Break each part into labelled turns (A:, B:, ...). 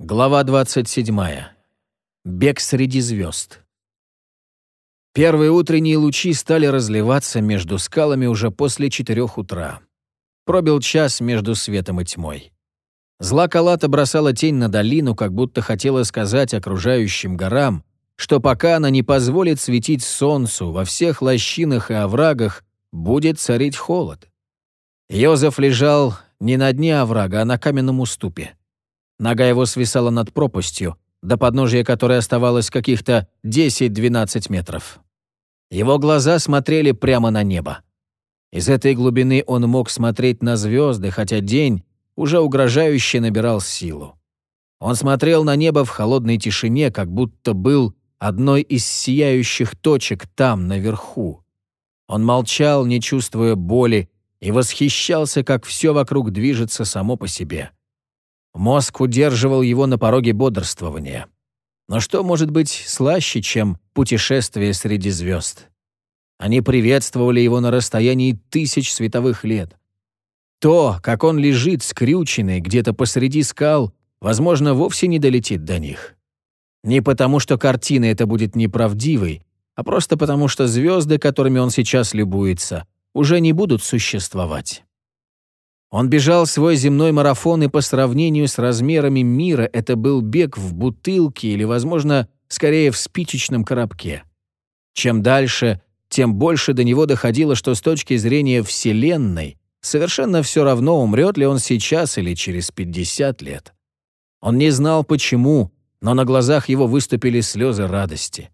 A: Глава 27. Бег среди звезд. Первые утренние лучи стали разливаться между скалами уже после четырех утра. Пробил час между светом и тьмой. Зла Калата бросала тень на долину, как будто хотела сказать окружающим горам, что пока она не позволит светить солнцу во всех лощинах и оврагах, будет царить холод. Йозеф лежал не на дне оврага, а на каменном уступе. Нога его свисала над пропастью, до подножия которой оставалось каких-то 10-12 метров. Его глаза смотрели прямо на небо. Из этой глубины он мог смотреть на звезды, хотя день уже угрожающе набирал силу. Он смотрел на небо в холодной тишине, как будто был одной из сияющих точек там, наверху. Он молчал, не чувствуя боли, и восхищался, как все вокруг движется само по себе. Мозг удерживал его на пороге бодрствования. Но что может быть слаще, чем путешествие среди звезд? Они приветствовали его на расстоянии тысяч световых лет. То, как он лежит скрюченный где-то посреди скал, возможно, вовсе не долетит до них. Не потому, что картина эта будет неправдивой, а просто потому, что звезды, которыми он сейчас любуется, уже не будут существовать. Он бежал свой земной марафон, и по сравнению с размерами мира это был бег в бутылке или, возможно, скорее в спичечном коробке. Чем дальше, тем больше до него доходило, что с точки зрения Вселенной совершенно все равно, умрет ли он сейчас или через 50 лет. Он не знал, почему, но на глазах его выступили слезы радости.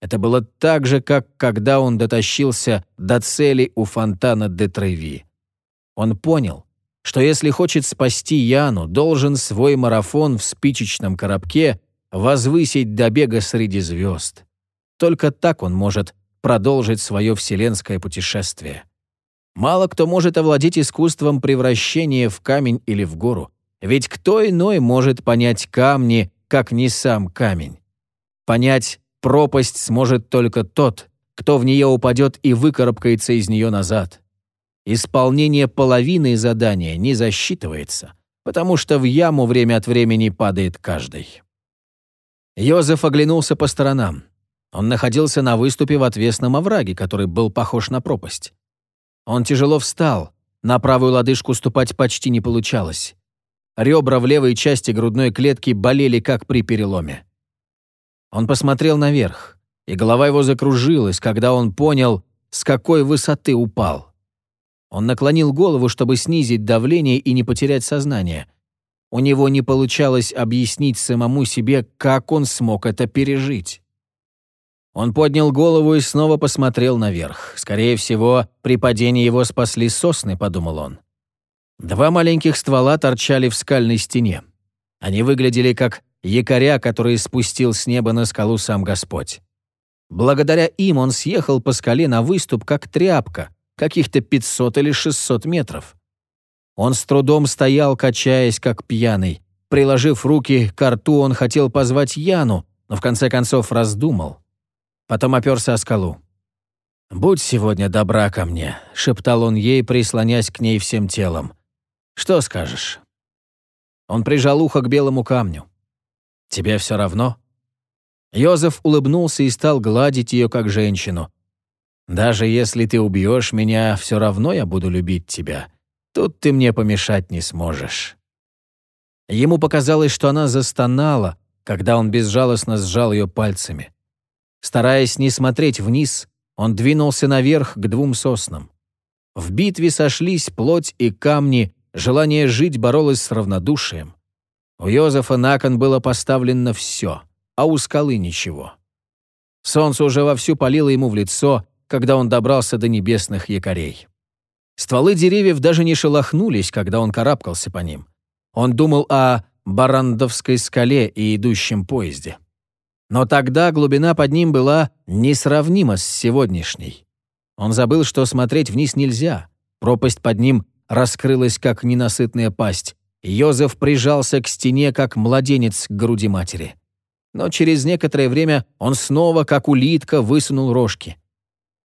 A: Это было так же, как когда он дотащился до цели у фонтана де. Он понял, что если хочет спасти Яну, должен свой марафон в спичечном коробке возвысить до бега среди звезд. Только так он может продолжить свое вселенское путешествие. Мало кто может овладеть искусством превращения в камень или в гору, ведь кто иной может понять камни, как не сам камень? Понять пропасть сможет только тот, кто в нее упадет и выкарабкается из нее назад. Исполнение половины задания не засчитывается, потому что в яму время от времени падает каждый. Йозеф оглянулся по сторонам. Он находился на выступе в отвесном овраге, который был похож на пропасть. Он тяжело встал, на правую лодыжку ступать почти не получалось. Ребра в левой части грудной клетки болели, как при переломе. Он посмотрел наверх, и голова его закружилась, когда он понял, с какой высоты упал. Он наклонил голову, чтобы снизить давление и не потерять сознание. У него не получалось объяснить самому себе, как он смог это пережить. Он поднял голову и снова посмотрел наверх. Скорее всего, при падении его спасли сосны, подумал он. Два маленьких ствола торчали в скальной стене. Они выглядели как якоря, которые спустил с неба на скалу сам Господь. Благодаря им он съехал по скале на выступ, как тряпка, каких-то 500 или 600 метров. Он с трудом стоял, качаясь, как пьяный. Приложив руки к рту, он хотел позвать Яну, но в конце концов раздумал. Потом оперся о скалу. «Будь сегодня добра ко мне», — шептал он ей, прислонясь к ней всем телом. «Что скажешь?» Он прижал ухо к белому камню. «Тебе все равно?» Йозеф улыбнулся и стал гладить ее как женщину. Даже если ты убьешь меня, все равно я буду любить тебя. Тут ты мне помешать не сможешь». Ему показалось, что она застонала, когда он безжалостно сжал ее пальцами. Стараясь не смотреть вниз, он двинулся наверх к двум соснам. В битве сошлись плоть и камни, желание жить боролось с равнодушием. У Йозефа на кон было поставлено все, а у скалы ничего. Солнце уже вовсю палило ему в лицо, когда он добрался до небесных якорей. Стволы деревьев даже не шелохнулись, когда он карабкался по ним. Он думал о Барандовской скале и идущем поезде. Но тогда глубина под ним была несравнима с сегодняшней. Он забыл, что смотреть вниз нельзя. Пропасть под ним раскрылась, как ненасытная пасть. Йозеф прижался к стене, как младенец к груди матери. Но через некоторое время он снова, как улитка, высунул рожки.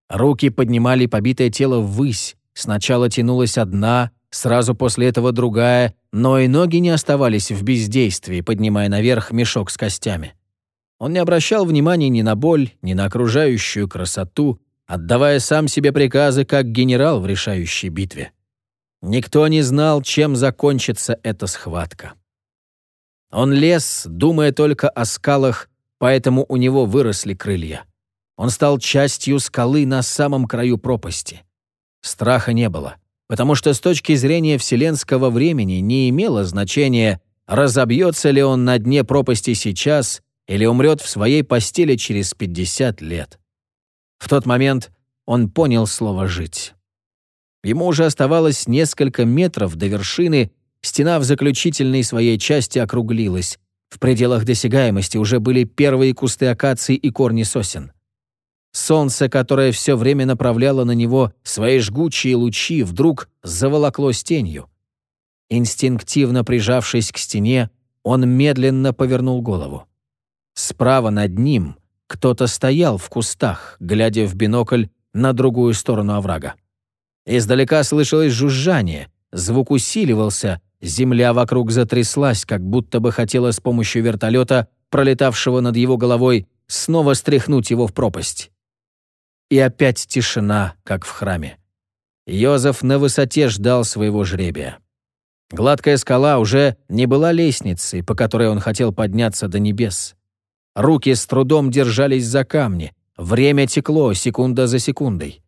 A: Руки поднимали побитое тело ввысь. Сначала тянулась одна, Сразу после этого другая, но и ноги не оставались в бездействии, поднимая наверх мешок с костями. Он не обращал внимания ни на боль, ни на окружающую красоту, отдавая сам себе приказы как генерал в решающей битве. Никто не знал, чем закончится эта схватка. Он лез, думая только о скалах, поэтому у него выросли крылья. Он стал частью скалы на самом краю пропасти. Страха не было, потому что с точки зрения вселенского времени не имело значения, разобьется ли он на дне пропасти сейчас или умрет в своей постели через 50 лет. В тот момент он понял слово «жить». Ему уже оставалось несколько метров до вершины, стена в заключительной своей части округлилась. В пределах досягаемости уже были первые кусты акаций и корни сосен. Солнце, которое все время направляло на него свои жгучие лучи, вдруг заволокло тенью. Инстинктивно прижавшись к стене, он медленно повернул голову. Справа над ним кто-то стоял в кустах, глядя в бинокль на другую сторону оврага. Издалека слышалось жужжание, звук усиливался, земля вокруг затряслась, как будто бы хотела с помощью вертолета, пролетавшего над его головой, снова стряхнуть его в пропасть. И опять тишина, как в храме. Йозеф на высоте ждал своего жребия. Гладкая скала уже не была лестницей, по которой он хотел подняться до небес. Руки с трудом держались за камни. Время текло секунда за секундой.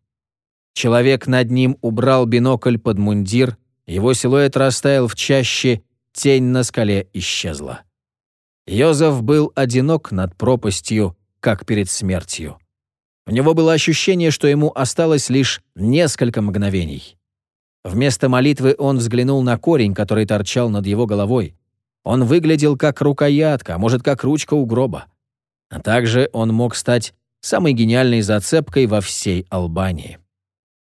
A: Человек над ним убрал бинокль под мундир, его силуэт растаял в чаще, тень на скале исчезла. Йозеф был одинок над пропастью, как перед смертью. У него было ощущение, что ему осталось лишь несколько мгновений. Вместо молитвы он взглянул на корень, который торчал над его головой. Он выглядел как рукоятка, а может, как ручка у гроба. А также он мог стать самой гениальной зацепкой во всей Албании.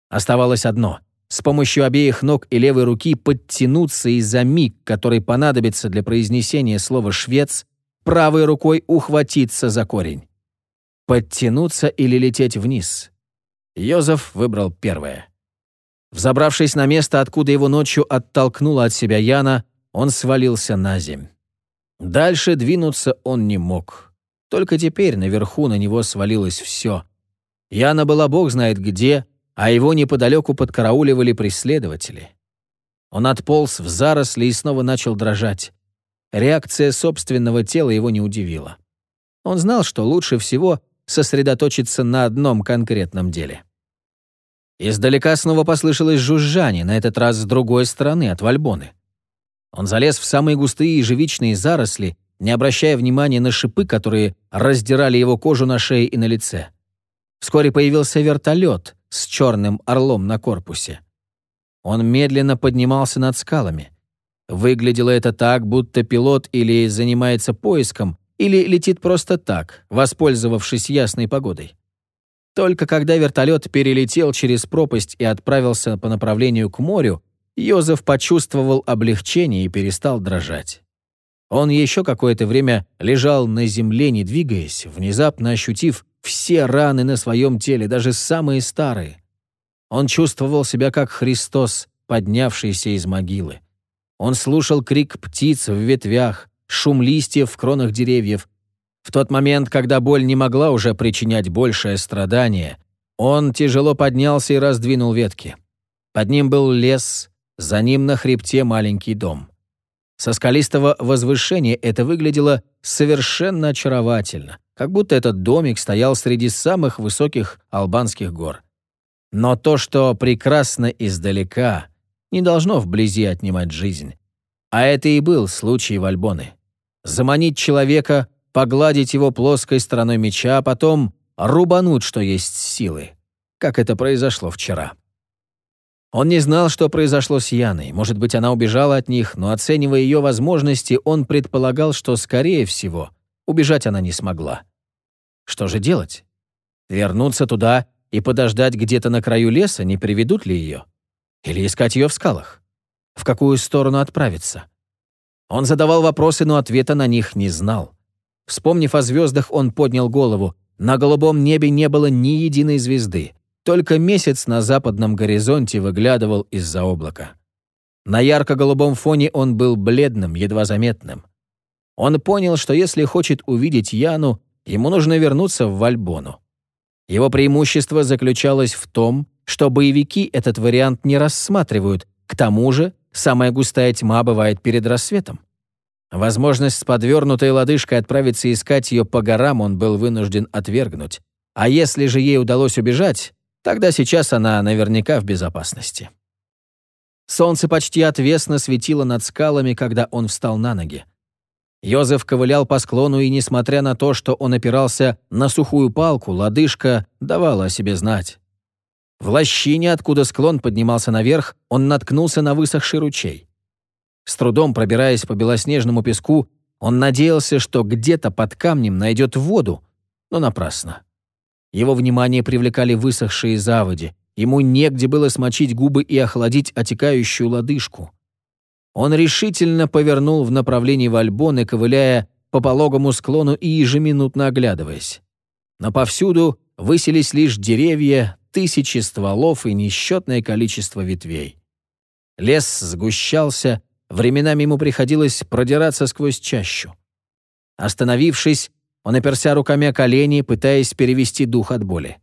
A: Оставалось одно — с помощью обеих ног и левой руки подтянуться и за миг, который понадобится для произнесения слова «швец», правой рукой ухватиться за корень. Подтянуться или лететь вниз. Йозеф выбрал первое. Взобравшись на место, откуда его ночью оттолкнула от себя Яна, он свалился на земь. Дальше двинуться он не мог. Только теперь наверху на него свалилось все. Яна была бог знает где, а его неподалеку подкарауливали преследователи. Он отполз в заросли и снова начал дрожать. Реакция собственного тела его не удивила. Он знал, что лучше всего сосредоточиться на одном конкретном деле. Издалека снова послышалось жужжание, на этот раз с другой стороны, от Вальбоны. Он залез в самые густые ежевичные заросли не обращая внимания на шипы, которые раздирали его кожу на шее и на лице. Вскоре появился вертолет с черным орлом на корпусе. Он медленно поднимался над скалами. Выглядело это так, будто пилот или занимается поиском, или летит просто так, воспользовавшись ясной погодой. Только когда вертолет перелетел через пропасть и отправился по направлению к морю, Йозеф почувствовал облегчение и перестал дрожать. Он еще какое-то время лежал на земле, не двигаясь, внезапно ощутив все раны на своем теле, даже самые старые. Он чувствовал себя как Христос, поднявшийся из могилы. Он слушал крик птиц в ветвях, шум листьев в кронах деревьев. В тот момент, когда боль не могла уже причинять большее страдание, он тяжело поднялся и раздвинул ветки. Под ним был лес, за ним на хребте маленький дом. Со скалистого возвышения это выглядело совершенно очаровательно, как будто этот домик стоял среди самых высоких албанских гор. Но то, что прекрасно издалека, не должно вблизи отнимать жизнь. А это и был случай Вальбоны. Заманить человека, погладить его плоской стороной меча, а потом рубануть, что есть силы, как это произошло вчера. Он не знал, что произошло с Яной. Может быть, она убежала от них, но, оценивая ее возможности, он предполагал, что, скорее всего, убежать она не смогла. Что же делать? Вернуться туда и подождать где-то на краю леса, не приведут ли ее? Или искать ее в скалах? В какую сторону отправиться? Он задавал вопросы, но ответа на них не знал. Вспомнив о звездах, он поднял голову. На голубом небе не было ни единой звезды. Только месяц на западном горизонте выглядывал из-за облака. На ярко-голубом фоне он был бледным, едва заметным. Он понял, что если хочет увидеть Яну, ему нужно вернуться в Вальбону. Его преимущество заключалось в том, что боевики этот вариант не рассматривают, к тому же самая густая тьма бывает перед рассветом. Возможность с подвернутой лодыжкой отправиться искать ее по горам он был вынужден отвергнуть. А если же ей удалось убежать, тогда сейчас она наверняка в безопасности. Солнце почти отвесно светило над скалами, когда он встал на ноги. Йозеф ковылял по склону, и, несмотря на то, что он опирался на сухую палку, лодыжка давала о себе знать. В лощине, откуда склон поднимался наверх, он наткнулся на высохший ручей. С трудом пробираясь по белоснежному песку, он надеялся, что где-то под камнем найдет воду, но напрасно. Его внимание привлекали высохшие заводи, Ему негде было смочить губы и охладить отекающую лодыжку. Он решительно повернул в направлении Вальбоны, ковыляя по пологому склону и ежеминутно оглядываясь. Но повсюду высились лишь деревья, тысячи стволов и несчетное количество ветвей. Лес сгущался, временами ему приходилось продираться сквозь чащу. Остановившись, он оперся руками о колени, пытаясь перевести дух от боли.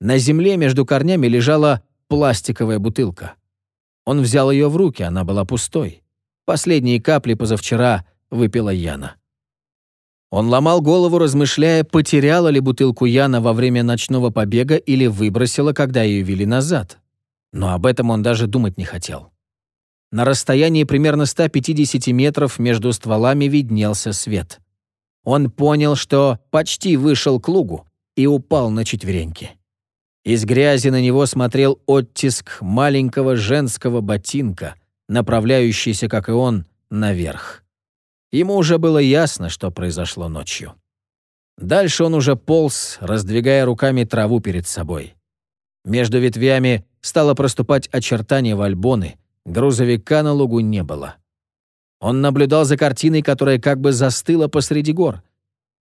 A: На земле между корнями лежала пластиковая бутылка. Он взял ее в руки, она была пустой. Последние капли позавчера выпила Яна. Он ломал голову, размышляя, потеряла ли бутылку Яна во время ночного побега или выбросила, когда ее вели назад. Но об этом он даже думать не хотел. На расстоянии примерно 150 метров между стволами виднелся свет. Он понял, что почти вышел к лугу и упал на четвереньки. Из грязи на него смотрел оттиск маленького женского ботинка, направляющийся, как и он, наверх. Ему уже было ясно, что произошло ночью. Дальше он уже полз, раздвигая руками траву перед собой. Между ветвями стало проступать очертание вальбоны, грузовика на лугу не было. Он наблюдал за картиной, которая как бы застыла посреди гор.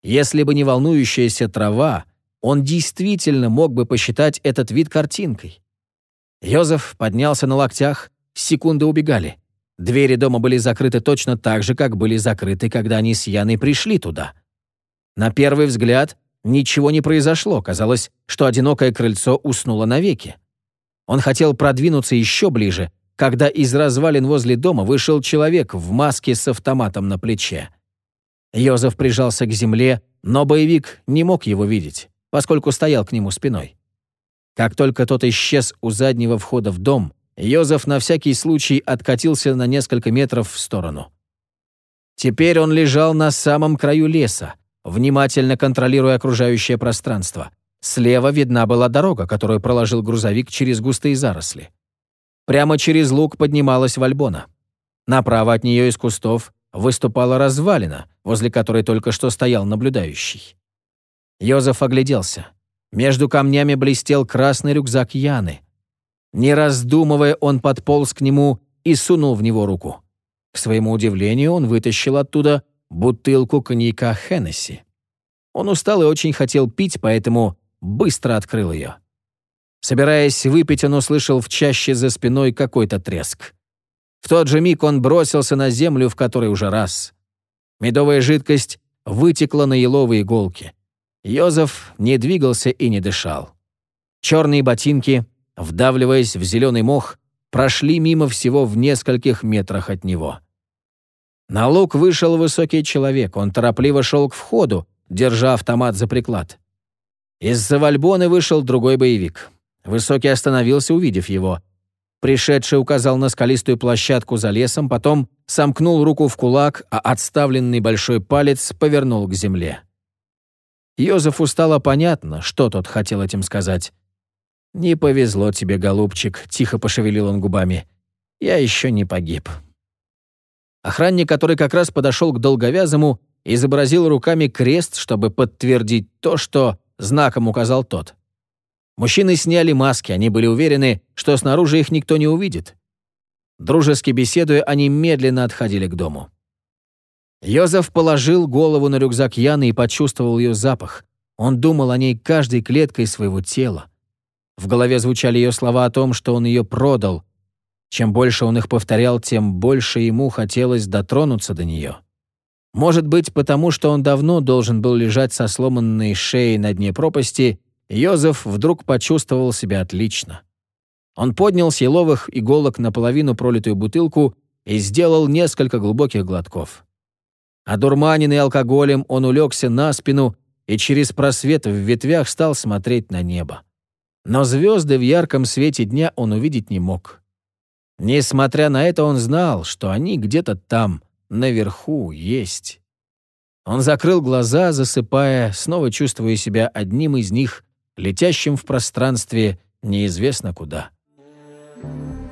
A: Если бы не волнующаяся трава, он действительно мог бы посчитать этот вид картинкой. Йозеф поднялся на локтях, секунды убегали. Двери дома были закрыты точно так же, как были закрыты, когда они с Яной пришли туда. На первый взгляд ничего не произошло, казалось, что одинокое крыльцо уснуло навеки. Он хотел продвинуться еще ближе, когда из развалин возле дома вышел человек в маске с автоматом на плече. Йозеф прижался к земле, но боевик не мог его видеть поскольку стоял к нему спиной. Как только тот исчез у заднего входа в дом, Йозеф на всякий случай откатился на несколько метров в сторону. Теперь он лежал на самом краю леса, внимательно контролируя окружающее пространство. Слева видна была дорога, которую проложил грузовик через густые заросли. Прямо через луг поднималась Вальбона. Направо от нее из кустов выступала развалина, возле которой только что стоял наблюдающий. Йозеф огляделся. Между камнями блестел красный рюкзак Яны. Не раздумывая, он подполз к нему и сунул в него руку. К своему удивлению, он вытащил оттуда бутылку коньяка Хеннесси. Он устал и очень хотел пить, поэтому быстро открыл ее. Собираясь выпить, он услышал в чаще за спиной какой-то треск. В тот же миг он бросился на землю, в которой уже раз. Медовая жидкость вытекла на еловые иголки. Йозеф не двигался и не дышал. Черные ботинки, вдавливаясь в зеленый мох, прошли мимо всего в нескольких метрах от него. На луг вышел высокий человек, он торопливо шел к входу, держа автомат за приклад. Из-за вальбоны вышел другой боевик. Высокий остановился, увидев его. Пришедший указал на скалистую площадку за лесом, потом сомкнул руку в кулак, а отставленный большой палец повернул к земле. Йозефу стало понятно, что тот хотел этим сказать. «Не повезло тебе, голубчик», — тихо пошевелил он губами. «Я еще не погиб». Охранник, который как раз подошел к долговязому, изобразил руками крест, чтобы подтвердить то, что знаком указал тот. Мужчины сняли маски, они были уверены, что снаружи их никто не увидит. Дружески беседуя, они медленно отходили к дому. Йозеф положил голову на рюкзак Яны и почувствовал ее запах. Он думал о ней каждой клеткой своего тела. В голове звучали ее слова о том, что он ее продал. Чем больше он их повторял, тем больше ему хотелось дотронуться до нее. Может быть, потому что он давно должен был лежать со сломанной шеей на дне пропасти, Йозеф вдруг почувствовал себя отлично. Он поднял с еловых иголок наполовину пролитую бутылку и сделал несколько глубоких глотков. Одурманенный алкоголем, он улегся на спину и через просвет в ветвях стал смотреть на небо. Но звезды в ярком свете дня он увидеть не мог. Несмотря на это, он знал, что они где-то там, наверху, есть. Он закрыл глаза, засыпая, снова чувствуя себя одним из них, летящим в пространстве неизвестно куда. Thank you.